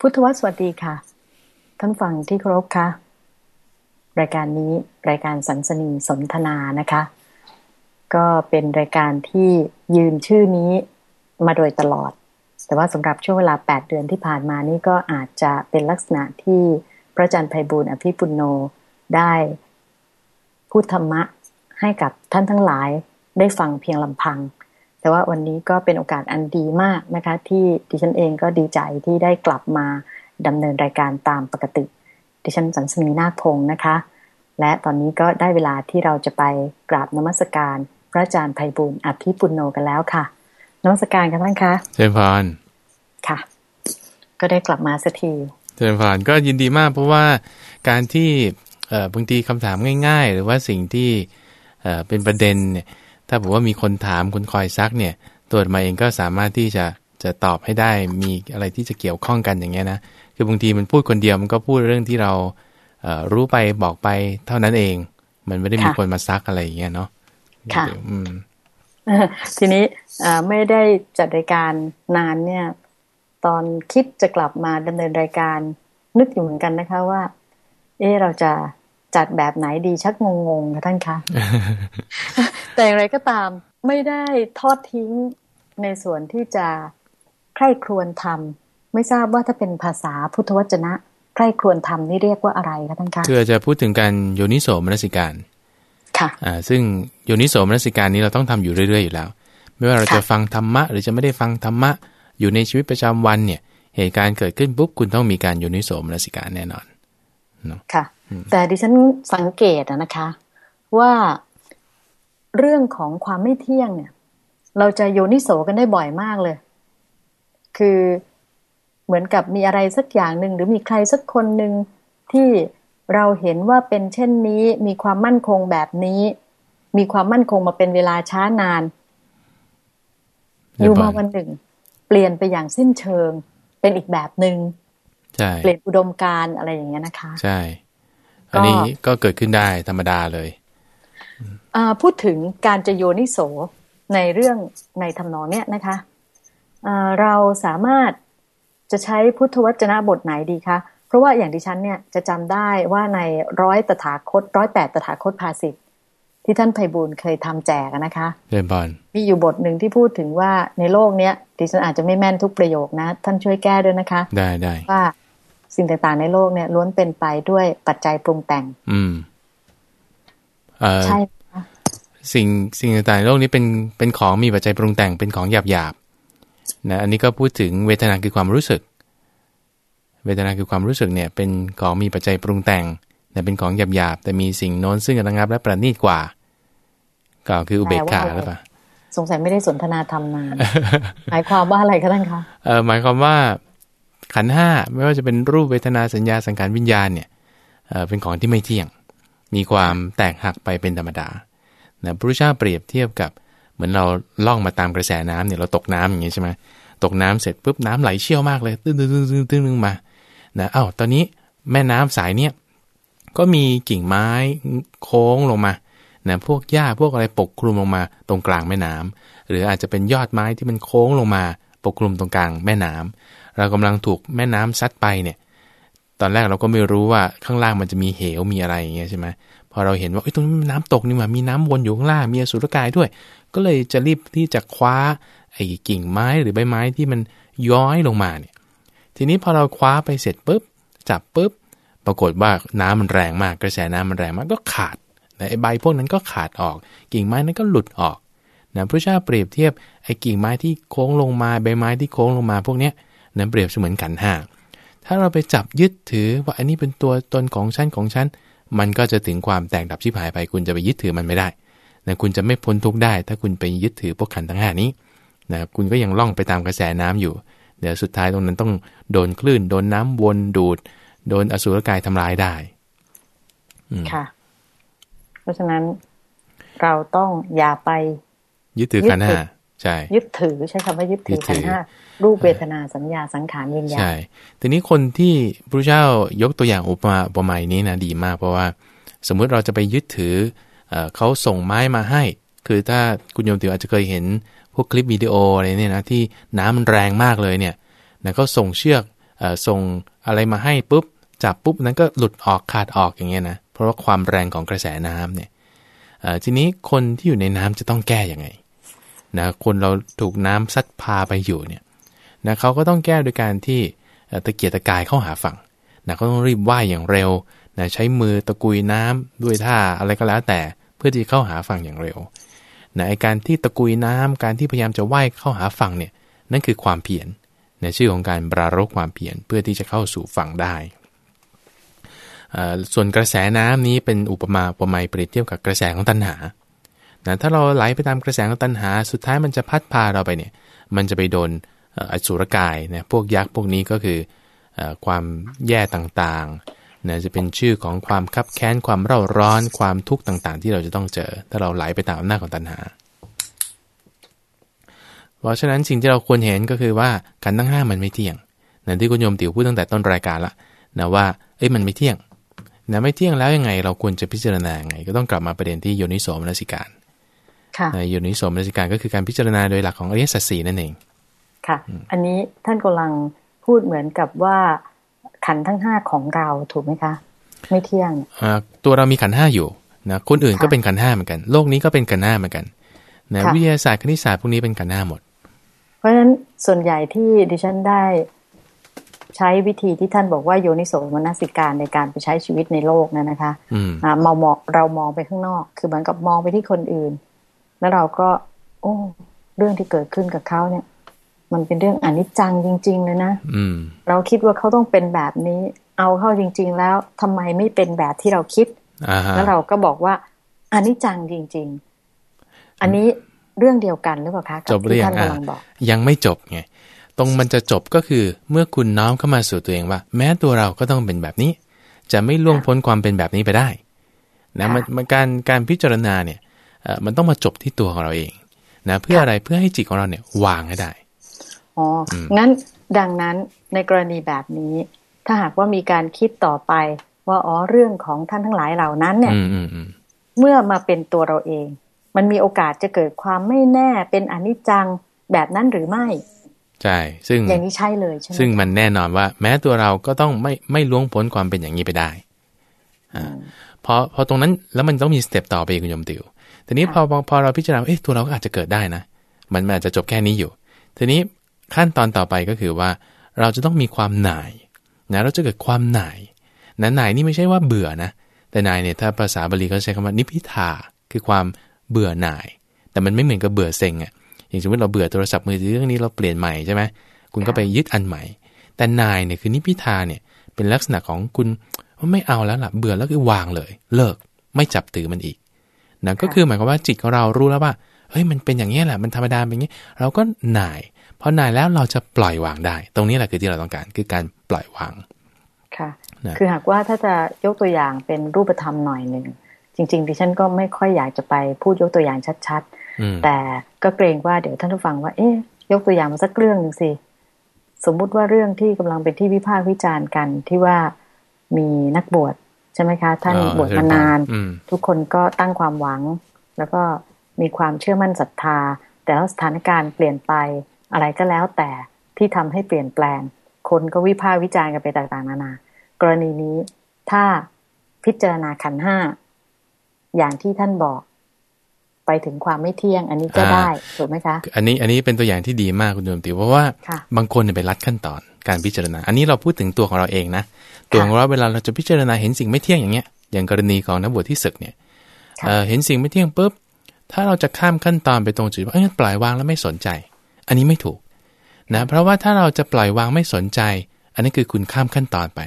พุทธวสวัสดีค่ะ ท่านฟังที่เคารพค่ะ รายการนี้รายการสันสนีสนทนานะคะ ก็เป็นรายการที่ยืนชื่อนี้มาโดยตลอด แต่ว่าสำหรับช่วงเวลา 8 เดือนที่ผ่านมานี่ก็อาจจะเป็นลักษณะที่พระอาจารย์ไพบูลอภิปุโนได้พูดธรรมะให้กับท่านทั้งหลายได้ฟังเพียงลำพัง แต่ว่าวันนี้ก็เป็นโอกาสอันดีมากนะคะ ที่ดิฉันเองก็ดีใจที่ได้กลับมาดำเนินรายการตามปกติ ดิฉันสันสนีนาคพงศ์นะคะ และตอนนี้ก็ได้เวลาที่เราจะไปกราบนมัสการ พระอาจารย์ไพบูลอภิปุโนกันแล้วค่ะนมัสการกันท่านคะเจริญพรค่ะ ก็ได้กลับมาสักทีเจริญพรก็ยินดีมากเพราะว่าการที่เอ่อบางทีคำถามง่าย ๆ หรือว่าสิ่งที่เอ่อเป็นประเด็นเนี่ย ถ้าบอกว่ามีคนถามคนคอยซักเนี่ย ตัวมาเองก็สามารถที่จะจะตอบให้ได้มีอะไรที่จะเกี่ยวข้องกันอย่างเงี้ยนะคือบางทีมันพูดคนเดียวมันก็พูดเรื่องที่เราเอ่อรู้ไปบอกไปเท่านั้นเอง มันไม่ได้มีค่ะคนมาซักอะไรอย่างเงี้ยเนาะค่ะอืมทีนี้เอ่อไม่ได้จัดรายการนานเนี่ย ตอนคิดจะกลับมาดำเนินรายการนึกอยู่เหมือนกันนะคะว่า เอะเราจะ จัดแบบไหนดีชักงงๆค่ะท่านคะแต่อย่างไรก็ตามไม่ได้ทอดทิ้งในส่วนที่จะใคร่ครวญทำไม่ทราบว่าถ้าเป็นภาษาพุทธวจนะ ใคร่ครวญทำนี่เรียกว่าอะไรคะท่านคะคืออาจจะพูดถึงการโยนิโสมนสิการค่ะอ่าซึ่งโยนิโสมนสิการนี้เราต้องทำอยู่เรื่อยๆอยู่แล้ว ไม่ว่าเราค่ะจะฟังธรรมะ หรือจะไม่ได้ฟังธรรมะ อยู่ในชีวิตประจำวันเนี่ย เหตุการณ์เกิดขึ้นปุ๊บคุณต้องมีการโยนิโสมนสิการแน่นอนค่ะ แต่ดิฉันสังเกตอะนะคะ ว่าเรื่องของความไม่เที่ยงเนี่ย เราจะโยนิโสกันได้บ่อยมากเลย คือเหมือนกับมีอะไรสักอย่างหนึ่งหรือมีใครสักคนหนึ่งที่เราเห็นว่าเป็นเช่นนี้ มีความมั่นคงแบบนี้ มีความมั่นคงมาเป็นเวลาช้านานเรีอยบร้ยู่อยมาวันหนึ่ง เปลี่ยนไปอย่างสิ้นเชิง เป็นอีกแบบหนึง่งใช่เปลี่ยนอุดมการณ์อะไรอย่างเงี้ยนะคะ ใช่ อันนี้ก็เกิดขึ้นได้ธรรมดาเลยอ่าพูดถึงการจะโยนิโสในเรื่องในทำนองเนี้ยนะคะอ่าเราสามารถจะใช้พุทธวจนะบทไหนดีคะเพราะว่าอย่างดิฉันเนี่ยจะจำได้ว่าในร้อยตถาคตร้อยแปดตถาคตภาสิทธิ์ที่ท่านไพบูลย์เคยทำแจกอะนะคะเรียนบอลมีอยู่บทหนึ่งที่พูดถึงว่าในโลกเนี้ยดิฉันอาจจะไม่แม่นทุกประโยคนะ ท่านช่วยแก้ด้วยนะคะ ได้ได้ว่า สิ่งต่างๆในโลกเนี่ยล้วนเป็นไปด้วยปัจจัยปรุงแต่ง อืมเอ่อใช่ไหมคะสิ่งสิ่งต่างๆในโลกนี้เป็นเป็นของมีปัจจัยปรุงแต่งเป็นของหยาบหยาบๆนะอันนี้ก็พูดถึงเวทนาคือความรู้สึก เวทนาคือความรู้สึกเนี่ย เป็นของมีปัจจัยปรุงแต่งแต่เป็นของหยาบหยาบๆแต่มีสิ่งโน้นซึ่งระงับและประณีตกว่า ก็คืออุเบกขาหรือเปล่าสงสัยไม่ได้สนทนาธรรมนานหมายความว่าอะไรคะท่านคะเออหมายความว่า ขันห้าไม่ว่าจะเป็นรูปเวทนาสัญญาสังขารวิญญาณเนี่ยเป็นของที่ไม่เที่ยง มีความแตกหักไปเป็นธรรมดานะพระพุทธเจ้าเปรียบเทียบกับเหมือนเราล่องมาตามกระแสน้ำเนี่ยเราตกน้ำอย่างนี้ใช่ไหมตกน้ำเสร็จปุ๊บน้ำไหลเชี่ยวมากเลยตื้นตื้นตื้นตื้นตื้นมานะอ้าวตอนนี้แม่น้ำสายเนี่ยก็มีกิ่งไม้โค้งลงมานะพวกหญ้าพวกอะไรปกคลุมลงมาตรงกลางแม่น้ำหรืออาจจะเป็นยอดไม้ที่มันโค้งลงมาปกคลุมตรงกลางแม่น้ำ เรากำลังถูกแม่น้ำซัดไปเนี่ย ตอนแรกเราก็ไม่รู้ว่าข้างล่างมันจะมีเหวมีอะไรอย่างเงี้ยใช่ไหมพอเราเห็นว่าเอ้ตรงนี้มันน้ำตกนี่หว่ามีน้ำวนอยู่ข้างล่างมีอสุรกายด้วย ก็เลยจะรีบที่จะคว้าไอ้กิ่งไม้หรือใบไม้ที่มันย้อยลงมาเนี่ย ทีนี้พอเราคว้าไปเสร็จปุ๊บจับปุ๊บ ปรากฏว่าน้ำมันแรงมากกระแสน้ำมันแรงมากก็ขาดนะไอ้ใบพวกนั้นก็ขาดออก กิ่งไม้นั้นก็หลุดออกนะพระเจ้าเปรียบเทียบไอ้กิ่งไม้ที่โค้งลงมาใบไม้ที่โค้งลงมาพวกเนี้ย นั้นเปรียบเสมือนกันห้าถ้าเราไปจับยึดถือว่าอันนี้เป็นตัวตนของฉันของฉัน มันก็จะถึงความแตกดับชิบหายไป คุณจะไปยึดถือมันไม่ได้นะคุณจะไม่พ้นทุกข์ได้ ถ้าคุณไปยึดถือพวกขันทั้งห้านี้นะคุณก็ยังล่องไปตามกระแสน้ำอยู่ เดี๋ยวสุดท้ายตรงนั้นต้องโดนคลื่น โดนน้ำวนดูด โดนอสุรกายทำร้ายได้ค่ะ เพราะฉะนั้นเราต้องอย่าไป ยึดถือขันห้า ใช่ยึดถือใช้คำว่ายึดถืยึอดถืขันอธ์ห้ารูปเวทนาสัญญาสังขารวิญญาณใช่ทีนี้คนที่พระเจ้ายกตัวอย่างอุปมาอุปไมยนี้นะดีมาก เพราะว่าสมมุติเราจะไปยึดถือเอ่อเขาส่งไม้มาให้ คือถ้าคุณโยมติวอาจจะเคยเห็นพวกคลิปวิดีโออะไรเนี่ยนะที่น้ำมันแรงมากเลยเนี่ยนะเขาส่งเชือกส่งอะไรมาให้ปุ๊บจับปุ๊บนั้นก็หลุดออกขาดออกอย่างเงี้ยนะเพราะว่าความแรงของกระแสน้ำเนี่ยทีนี้คนที่อยู่ในน้ำจะต้องแก้ยังไง นะคนเราถูกน้ำซัดพาไปอยู่เนี่ยนะเขาก็ต้องแก้โดยการที่ตะเกียกตะกายเข้าหาฝั่งนะเขาต้องรีบว่ายอย่างเร็วนะใช้มือตะกุยน้ำด้วยท่าอะไรก็แล้วแต่เพื่อที่เข้าหาฝั่งอย่างเร็วนะไอการที่ตะกุยน้ำการที่พยายามจะว่ายเข้าหาฝั่งเนี่ยนั่นคือความเพียรนะชื่อของการบรารกความเพียรเพื่อที่จะเข้าสู่ฝั่งได้ ส่วนกระแสน้ำนี้เป็นอุปมาอุปไมยเปรียบเทียบกับกระแสของตัณหา นะถ้าเราไหลไปตามกระแสของตัณหา สุดท้ายมันจะพัดพาเราไปเนี่ย มันจะไปโดนอสุรกายนะพวกยักษ์พวกนี้ก็คือความแย่ต่างๆนะจะเป็นชื่อของความคับแค้นความเร่าร้อนความทุกข์ต่างๆ ที่เราจะต้องเจอ ถ้าเราไหลไปตามอำนาจของตัณหา เพราะฉะนั้นสิ่งที่เราควรเห็นก็คือว่าการตั้งห้ามันไม่เที่ยงนะที่คุณโยมติ๋วพูดตั้งแต่ต้นรายการละนะว่าเอ้ยมันไม่เที่ยงนะไม่เที่ยงแล้วยังไง เราควรจะพิจารณาไง ก็ต้องกลับมาประเด็นที่โยนิโสมนสิการ โยนิโสมนสิการก็คือการพิจารณาโดยหลักของอริยสัจสี่นั่นเอง ค่ะ อันนี้ท่านกำลังพูดเหมือนกับว่าขันทั้งห้าของเราถูกไหมคะ ไม่เที่ยงตัวเรามีขันห้าอยู่นะคนอื่นก็เป็นขันห้าเหมือนกัน โลกนี้ก็เป็นขันห้าเหมือนกันนะวิทยาศาสตร์คณิตศาสตร์พวกนี้เป็นขันห้าหมด เพราะฉะนั้นส่วนใหญ่ที่ดิฉันได้ใช้วิธีที่ท่านบอกว่าโยนิโสมนสิการในการไปใช้ชีวิตในโลกนั่นนะคะอ่ามองเรามองไปข้างนอก คือเหมือนกับมองไปที่คนอื่น แล้วเราก็ โอ้ เรื่องที่เกิดขึ้นกับเขาเนี่ย มันเป็นเรื่องอนิจจังจริง ๆ เลยนะเราคิดว่าเขาต้องเป็นแบบนี้ เอาเข้าจริง ๆ แล้วทำไมไม่เป็นแบบที่เราคิดแล้วเราก็บอกว่าอนิจจังจริง ๆ อันนี้เรื่องเดียวกันหรือเปล่าคะจบเรื่องยังไม่จบไงตรงมันจะจบก็คือเมื่อคุณน้อมเข้ามาสู่ตัวเองว่า แม้ตัวเราก็ต้องเป็นแบบนี้ จะไม่ล่วงพ้นความเป็นแบบนี้ไปได้นะมันการการพิจารณาเนี่ย มันต้องมาจบที่ตัวของเราเองนะเพื่ออะไรเพื่อให้จิตของเราเนี่ยวางให้ได้อ๋องั้นดังนั้นในกรณีแบบนี้ ถ้าหากว่ามีการคิดต่อไป ว่าอ๋อเรื่องของท่านทั้งหลายเหล่านั้นเนี่ยเมื่อมาเป็นตัวเราเอง มันมีโอกาสจะเกิดความไม่แน่เป็นอนิจจังแบบนั้นหรือไม่ใช่ซึ่งอย่างนี้ใช่เลยใช่ไหมซึ่งมันแน่นอนว่า แม้ตัวเราก็ต้องไม่ไม่ล่วงพ้นความเป็นอย่างนี้ไปได้อ่าพอพอตรงนั้นแล้วมันต้องมีสเต็ปต่อไปคุณยมติว ทีนี้พอพอเราพิจารณาเอ๊ะตัวเราก็อาจจะเกิดได้นะ มันอาจจะจบแค่นี้อยู่ ทีนี้ขั้นตอนต่อไปก็คือว่า เราจะต้องมีความหน่ายนะเราจะเกิดความหน่ายนะหน่ายนี่ไม่ใช่ว่าเบื่อนะ แต่หน่ายเนี่ยถ้าภาษาบาลีเขาใช้คำว่านิพิทาคือความเบื่อหน่าย แต่มันไม่เหมือนกับเบื่อเซ็งอะ่ะอย่างสมมติเราเบื่อโทรศัพท์มือถือเรื่องนี้เราเปลี่ยนใหม่ใช่ไหมคุณก็ไปยึดอันใหม่ แต่นายเนี่ยคือนิพิทาเนี่ยเป็นลักษณะของคุณว่าไม่เอาแล้วล่ะเบื่อแล้วคือวางเลย เลิกไม่จับตือมันอีก นั่นก็คือหมายความว่าจิตของเรารู้แล้วว่าเฮ้ยมันเป็นอย่างนี้แหละมันธรรมดาเป็นอย่างนี้ เราก็หน่ายพอหน่ายแล้วเราจะปล่อยวางได้ ตรงนี้แหละคือที่เราต้องการคือการปล่อยวางค่ะคือหากว่าถ้าจะยกตัวอย่างเป็นรูปธรรมหน่อยหนึ่งจริงๆดิฉันก็ไม่ค่อยอยากจะไปพูดยกตัวอย่างชัดแต่ก็เกรงว่าเดี๋ยวท่านผู้ฟังว่า เอ๊ะยกตัวอย่างมาสักเรื่องหนึ่งสิสมมุติว่าเรื่องที่กำลังเป็นที่วิพากษ์วิจารณ์กันที่ว่ามีนักบวช ใช่ไหมคะ ท่านบวชมานาน ทุกคนก็ตั้งความหวัง แล้วก็มีความเชื่อมั่นศรัทธา แต่แล้วสถานการณ์เปลี่ยนไปอะไรก็แล้วแต่ที่ทำให้เปลี่ยนแปลง คนก็วิพากษ์วิจารณ์กันไปต่างๆนานา กรณีนี้ถ้าพิจารณาขันห้าอย่างที่ท่านบอก ไปถึงความไม่เที่ยง อันนี้ก็ได้ถูกไหมคะ อันนี้อันนี้เป็นตัวอย่างที่ดีมากคุณโยมติวเพราะว่าบางคนเนี่ยไปรัดขั้นตอนการพิจารณา อันนี้เราพูดถึงตัวของเราเองนะตัวของเราเวลาเราจะพิจารณาเห็นสิ่งไม่เที่ยงอย่างเงี้ย อย่างกรณีของนักบวชที่ศึกเนี่ยเห็นสิ่งไม่เที่ยงปุ๊บถ้าเราจะข้ามขั้นตอนไปตรงจุดว่าเอ้ยปล่อยวางแล้วไม่สนใจ อันนี้ไม่ถูกนะเพราะว่าถ้าเราจะปล่อยวางไม่สนใจ อันนี้คือคุณข้ามขั้นตอนไป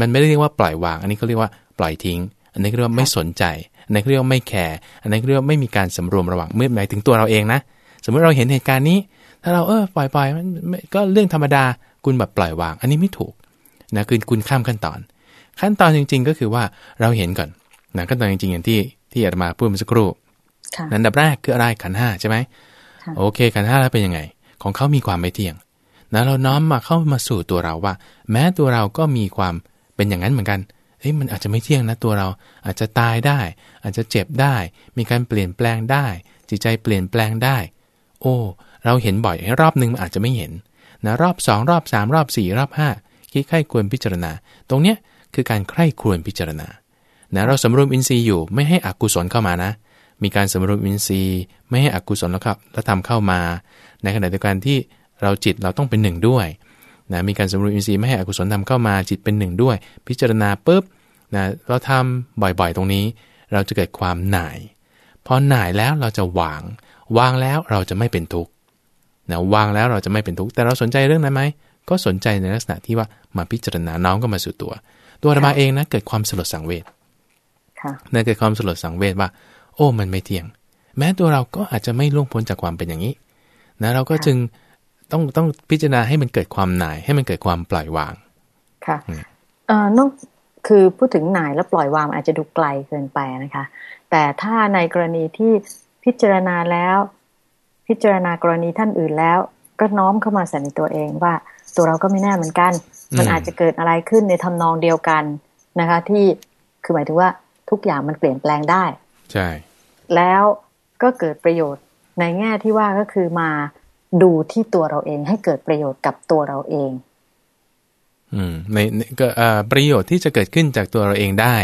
มันไม่ได้เรียกว่าปล่อยวาง อันนี้เขาเรียกว่าปล่อยทิ้ง อันนี้เรียกว่าไม่สนใจ อันนั้นเรียกว่าไม่แคร์อันนั้นเรียกว่าไม่มีการสำรวมระวังเมื่อหมายถึงตัวเราเองนะ สมมติเราเห็นเหตุการณ์นี้ ถ้าเราเออปล่อยปล่อยมันก็เรื่องธรรมดาคุณแบบปล่อยวาง อันนี้ไม่ถูกนะคือคุณข้ามขั้นตอน ขั้นตอนจริง ๆ ก็คือว่าเราเห็นก่อนนะขั้นตอนจริงๆอย่างที่ที่อาตมาพูดเมื่อสักครู่นั้นดับแรกคืออะไรขันห้าใช่ไหมโอเคขันห้าแล้วเป็นยังไง ของเขามีความไม่เที่ยงนะเราน้อมมาเข้ามาสู่ตัวเราว่า แม้ตัวเราก็มีความเป็นอย่างนั้นเหมือนกัน เฮ้ยมันอาจจะไม่เที่ยงนะตัวเรา อาจจะตายได้ อาจจะเจ็บได้ มีการเปลี่ยนแปลงได้ จิตใจเปลี่ยนแปลงได้ โอ้ เราเห็นบ่อยรอบหนึ่งมันอาจจะไม่เห็นนะรอบสองรอบสามรอบสี่รอบห้าคิดใคร่ควรพิจารณา ตรงเนี้ยคือการใคร่ควรพิจารณานะเราสำรวมอินทรีย์อยู่ไม่ให้อกุศลเข้ามานะ มีการสำรวมอินทรีย์ ไม่ให้อกุศลแล้วครับแล้วทำเข้ามา ในขณะเดียวกันที่เราจิตเราต้องเป็นหนึ่งด้วย นะมีการสำรวมอินทรีย์ไม่ให้อกุศลทำเข้ามาจิตเป็นหนึ่งด้วย พิจารณาปุ๊บนะเราทำบ่อยๆตรงนี้ เราจะเกิดความหน่าย พอหน่ายแล้วเราจะวาง วางแล้วเราจะไม่เป็นทุกข์นะวางแล้วเราจะไม่เป็นทุกข์แต่เราสนใจเรื่องนั้นไหมก็สนใจในลักษณะที่ว่ามาพิจารณาน้อมก็มาสู่ตัว ตัวระบาเองนะเกิดความสลดสังเวชนะเกิดความสลดสังเวชว่า โอ้มันไม่เที่ยง แม้ตัวเราก็อาจจะไม่ล่วงพ้นจากความเป็นอย่างนี้นะเราก็จึง ต้องต้องพิจารณาให้มันเกิดความหน่าย ให้มันเกิดความปล่อยวาง ค่ะเอ่อนอกคือพูดถึงหน่ายแล้วปล่อยวางอาจจะดูไกลเกินไปนะคะ แต่ถ้าในกรณีที่พิจารณาแล้ว พิจารณากรณีท่านอื่นแล้ว ก็น้อมเข้ามาใส่ในตัวเองว่า ตัวเราก็ไม่แน่เหมือนกัน มันอาจจะเกิดอะไรขึ้นในทำนองเดียวกันนะคะ ที่คือหมายถึงว่าทุกอย่างมันเปลี่ยนแปลงได้ ใช่ แล้วก็เกิดประโยชน์ในแง่ที่ว่าก็คือมา ดูที่ตัวเราเองให้เกิดประโยชน์กับตัวเราเอง อืมในก็ประโยชน์ที่จะเกิดขึ้นจากตัวเราเองได้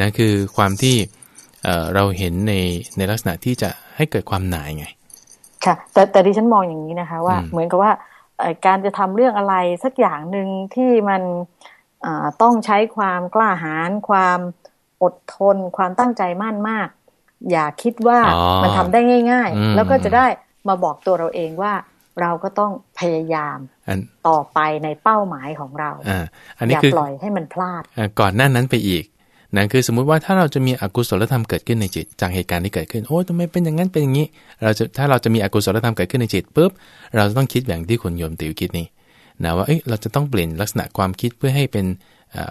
นะคือความที่เราเห็นในในลักษณะที่จะให้เกิดความหน่ายไง ค่ะ แต่แต่ดิฉันมองอย่างนี้นะคะ ว่าเหมือนกับว่าการจะทำเรื่องอะไรสักอย่างหนึ่งที่มันต้องใช้ความกล้าหาญความอดทน ความตั้งใจมั่นมาก อย่าคิดว่ามันทำได้ง่าย ๆ แล้วก็จะได้ มาบอกตัวเราเองว่าเราก็ต้องพยายามต่อไปในเป้าหมายของเราอย่าปล่อยให้มันพลาดก่อนหน้านั้นไปอีกนั่นคือสมมุติว่าถ้าเราจะมีอกุศลธรรมเกิดขึ้นในจิต จากเหตุการณ์ที่เกิดขึ้นโอ้ทำไมเป็นอย่างนั้นเป็นอย่างนี้ เราจะถ้าเราจะมีอกุศลธรรมเกิดขึ้นในจิตปุ๊บเราจะต้องคิดอย่างที่คุณโยมติวคิดนี่นะว่าเอ้ยเราจะต้องเปลี่ยนลักษณะความคิดเพื่อให้เป็น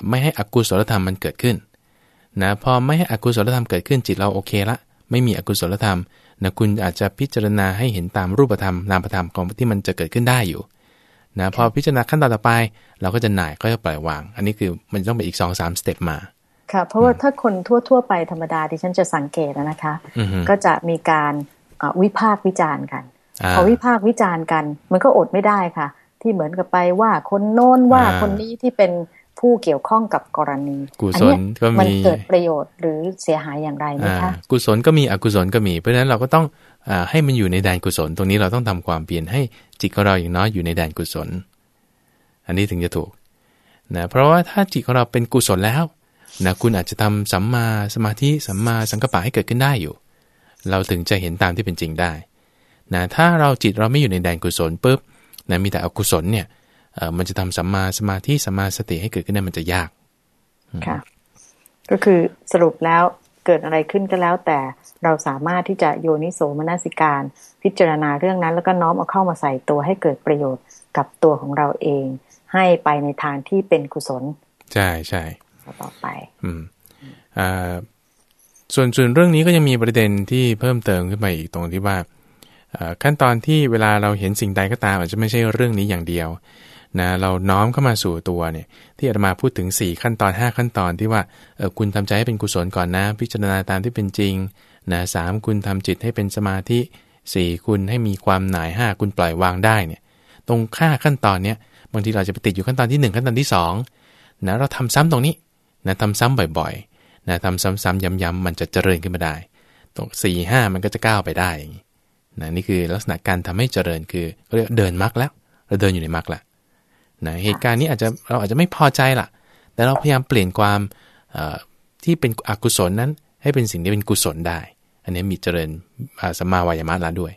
ไม่ให้อกุศลธรรมมันเกิดขึ้นนะพอไม่ให้อกุศลธรรมเกิดขึ้นจิตเราโอเคละ ไม่มีอกุศลธรรม นะคุณอาจจะพิจารณาให้เห็นตามรูปธรรมนามธรรมของที่มันจะเกิดขึ้นได้อยู่นะพอพิจารณาขั้นตอนต่อไป เราก็จะหน่ายก็จะปล่อยวาง อันนี้คือมันต้องเป็นอีกสองสามสเต็ปมาค่ะเพราะว่าถ้าคนทั่ว ๆ ไปธรรมดาที่ฉันจะสังเกตนะคะ ก็จะมีการวิพากษ์วิจารณ์กันพอวิพากษ์วิจารณ์กัน มันก็อดไม่ได้ค่ะ ที่เหมือนกับไปว่าคนโน้นว่าคนนี้ที่เป็น ผู้เกี่ยวข้องกับกรณีกุศลก็มีมันเกิดประโยชน์หรือเสียหายอย่างไรไหมคะกุศลก็มีอกุศลก็มี เพราะฉะนั้นเราก็ต้องอให้มันอยู่ในแดนกุศล ตรงนี้เราต้องทำความเปลี่ยนให้จิตของเราอย่างน้อยอยู่ในแดนกุศล อันนี้ถึงจะถูกนะเพราะว่าถ้าจิตของเราเป็นกุศลแล้วนะคุณอาจจะทำสัมมาสมาธิสัมมาสังกัปปะให้เกิดขึ้นได้อยู่ เราถึงจะเห็นตามที่เป็นจริงได้นะถ้าเราจิตเราไม่อยู่ในแดนกุศลปุ๊บนะมีแต่อกุศลเนี่ย มันจะทำสัมมาสมาธิสัมมาสติให้เกิดขึ้นได้มันจะยากค่ะก็คือสรุปแล้วเกิดอะไรขึ้นก็แล้ว แต่เราสามารถที่จะโยนิโสมนสิการ พิจารณาเรื่องนั้น แล้วก็น้อมเอาเข้ามาใส่ตัวให้เกิดประโยชน์กับตัวของเราเอง ให้ไปในทางที่เป็นกุศล ใช่ใช่ต่อไป อืมอ่าส่วนส่วนเรื่องนี้ก็ยังมีประเด็นที่เพิ่มเติมขึ้นมาอีกตรงที่ว่าขั้นตอนที่เวลาเราเห็นสิ่งใดก็ตามอาจจะไม่ใช่เรื่องนี้อย่างเดียว นะเราน้อมเข้ามาสู่ตัวเนี่ยที่อาตมาพูดถึง 4 ขั้นตอน 5 ขั้นตอนที่ว่าเออคุณทำใจให้เป็นกุศลก่อนนะ พิจารณาตามที่เป็นจริงนะสคุณทำจิตให้เป็นสมาธิ 4 คุณให้มีความหน่าย 5 คุณปล่อยวางได้เนี่ยตรงค่าขั้นตอนเนี้ยบางทีเราจะไปติดอยู่ขั้นตอนที่ 1 ขั้นตอนที่2นะเราทำซ้ำตรงนี้นะทำซ้ำบ่อยๆนะทำซ้ำๆย้ำๆมันจะเจริญขึ้นมาได้ ตรงสี่ห้ามันก็จะก้าวไปได้อย่างนี้นะนี่คือลักษณะการทำให้เจริญคือเรียกเดินมรรคแล้ว เราเดินอยู่ในมรรคแล้ว นะเหตุการณ์นี้อาจจะเราอาจจะไม่พอใจล่ะ แต่เราพยายามเปลี่ยนความที่เป็นอกุศลนั้น ให้เป็นสิ่งที่เป็นกุศลได้ อันนี้มีเจริญสัมมาวายามะละด้วย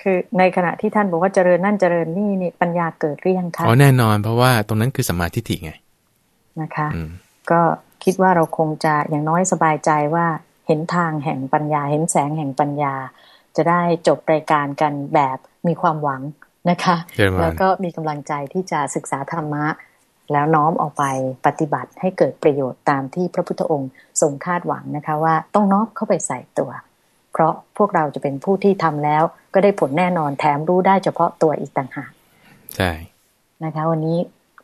คือในขณะที่ท่านบอกว่าเจริญนั่นเจริญนี่นี่ปัญญาเกิดหรือยังคะอ๋อแน่นอน เพราะว่าตรงนั้นคือสัมมาทิฏฐิไงนะคะ ก็คิดว่าเราคงจะอย่างน้อยสบายใจว่าเห็นทางแห่งปัญญา เห็นแสงแห่งปัญญา จะได้จบรายการกันแบบมีความหวัง นะคะ แล้วก็มีกำลังใจที่จะศึกษาธรรมะ แล้วน้อมออกไปปฏิบัติให้เกิดประโยชน์ตามที่พระพุทธองค์ทรงคาดหวังนะคะ ว่าต้องน้อมเข้าไปใส่ตัว เพราะพวกเราจะเป็นผู้ที่ทำแล้ว ก็ได้ผลแน่นอนแถมรู้ได้เฉพาะตัวอีกต่างหากใช่นะคะ วันนี้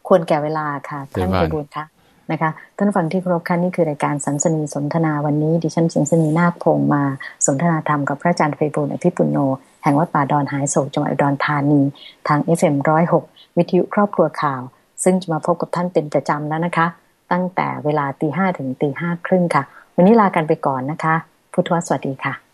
ควรแก่เวลาค่ะท่านไพบูลค่ะนะคะท่านฟังที่ครบคันนี่คือรายการสันสนีสนทนาวันนี้ ดิฉันสิงสนีนาคพงมาสนทนาธรรมกับพระอาจารย์ไพบูลอภิปุโน แห่งวัดป่าดอนหายโศกจังหวัดอุดรธานี ทาง FM106 วิทยุครอบครัวข่าว ซึ่งจะมาพบกับท่านเป็นประจำแล้วนะคะ ตั้งแต่เวลาตีห้ถึงตีห้าครึ่งค่ะ วันนี้ลากันไปก่อนนะคะ พุทธวสวัสดีค่ะ